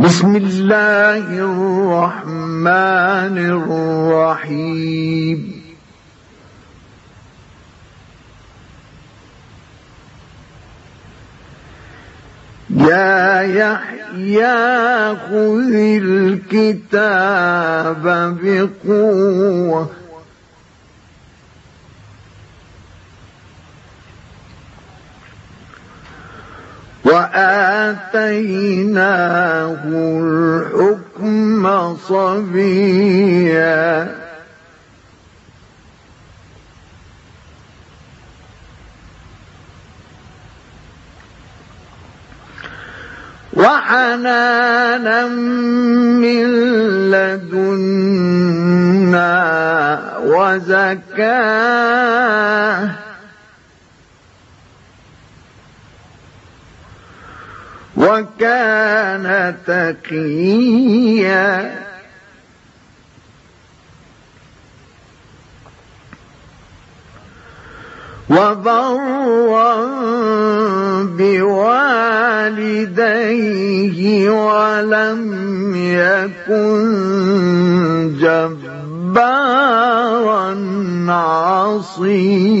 بسم الله الرحمن الرحيم. يا يحيى خذ الكتاب بقوة. وآتيناه الحكم صبيا. وحنانا من لدنا وزكاة. وكان تقيا. وبرا بوالديه ولم يكن جبارا عصيا.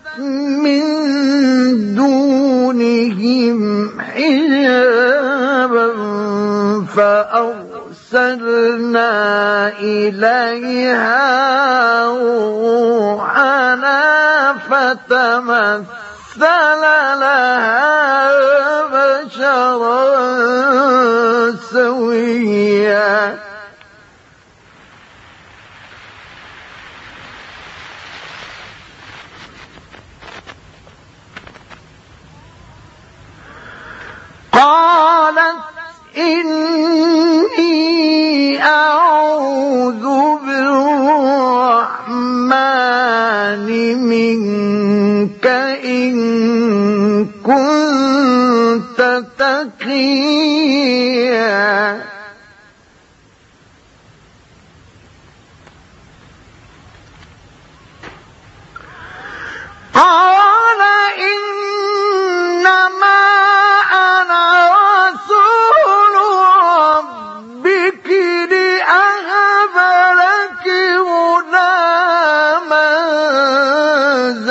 من دونهم حجابا فأرسلنا إليها روحنا فتمثل لها بشرا سويا.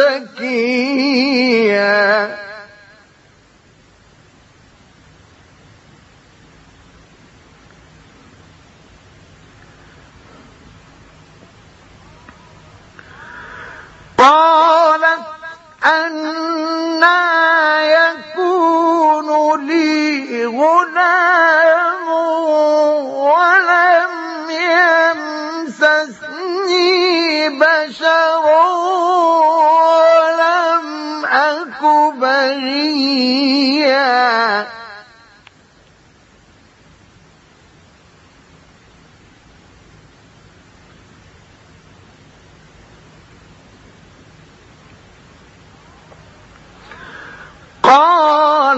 زكيا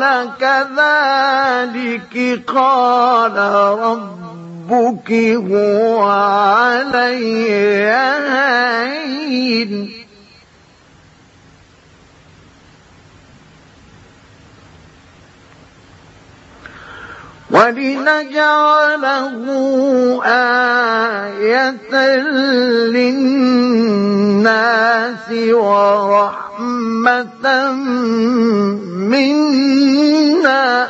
قال كذلك قال ربك هو علي هين. ولنجعله آية للناس ورحمة رحمة منا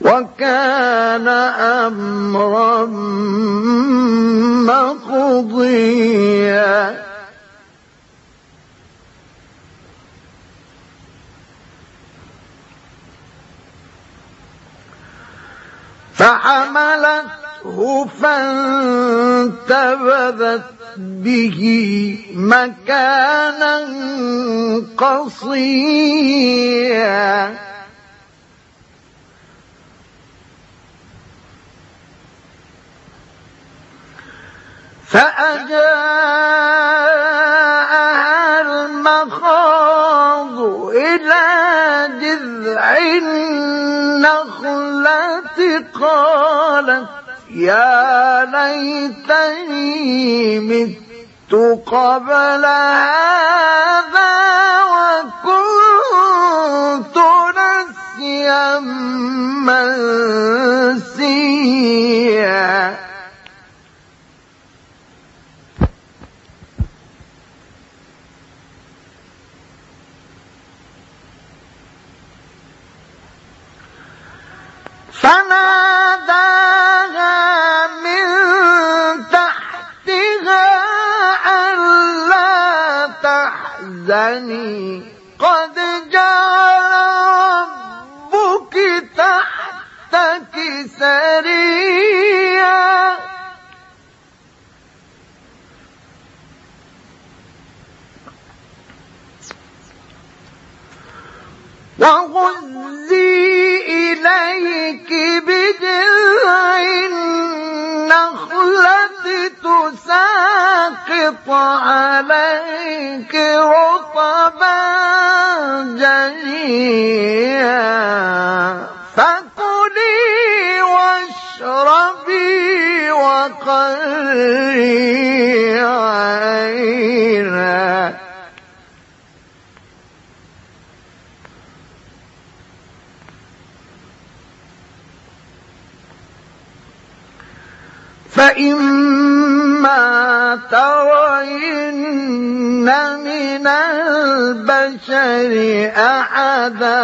وكان أمرا مقضيا فحملته فانتبذت به مكانا قصيا. فأجاءها المخاض إلى جذع النخلة قالت يا ليتني مت قبل هذا وكنت نسيا منسيا. فناداها تحزني قد جعل ربك تحتك سريا وغزي إليك بجذع النخلة تساقط عليك رطبا فكلي واشربي عينا. فإما ترين من البشر أحدا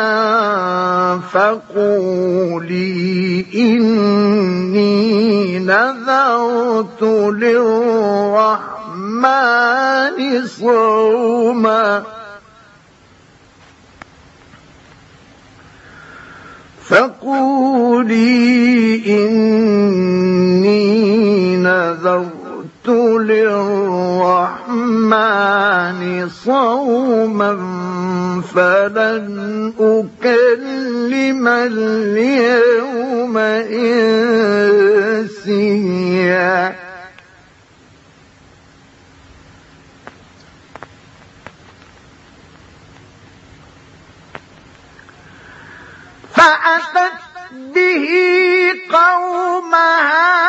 فقولي إني نذرت للرحمن صوما. فقولي صوما فلن أكلم اليوم إنسيا. فأتت به قومها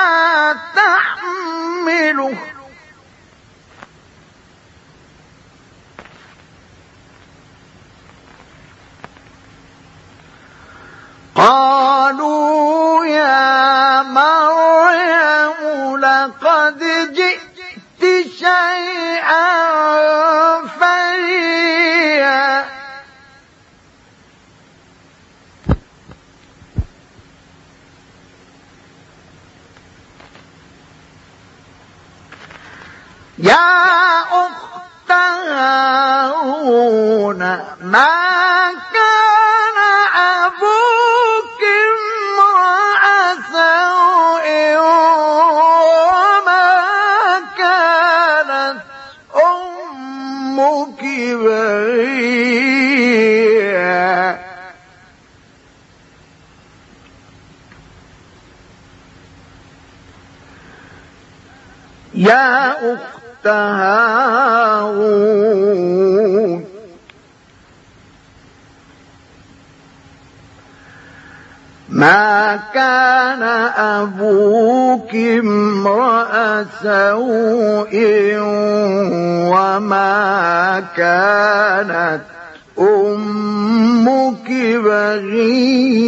يا أخت هارون ما كان أبوك امرأ سوء وما كانت أمك بغيا يا أخت هارون ما كان أبوك امرأ سوء وما كانت أمك بغيا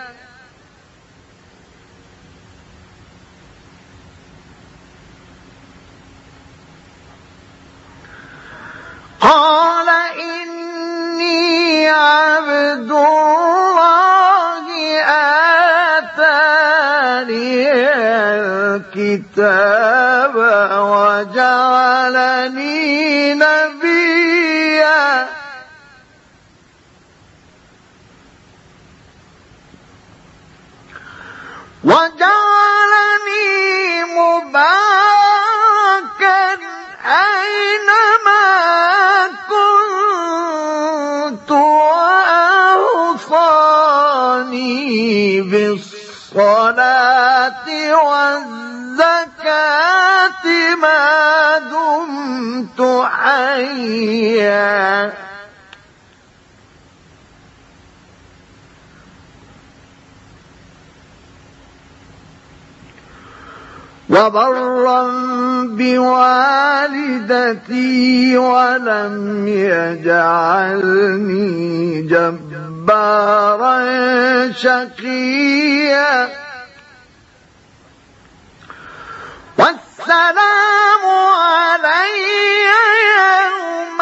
عبد الله آتاني الكتاب وجعلني نبيا. وجعلني بالصلاة والزكاة ما دمت حيا. وبرا بوالدتي ولم يجعلني جبارا شقيا. والسلام علي يوم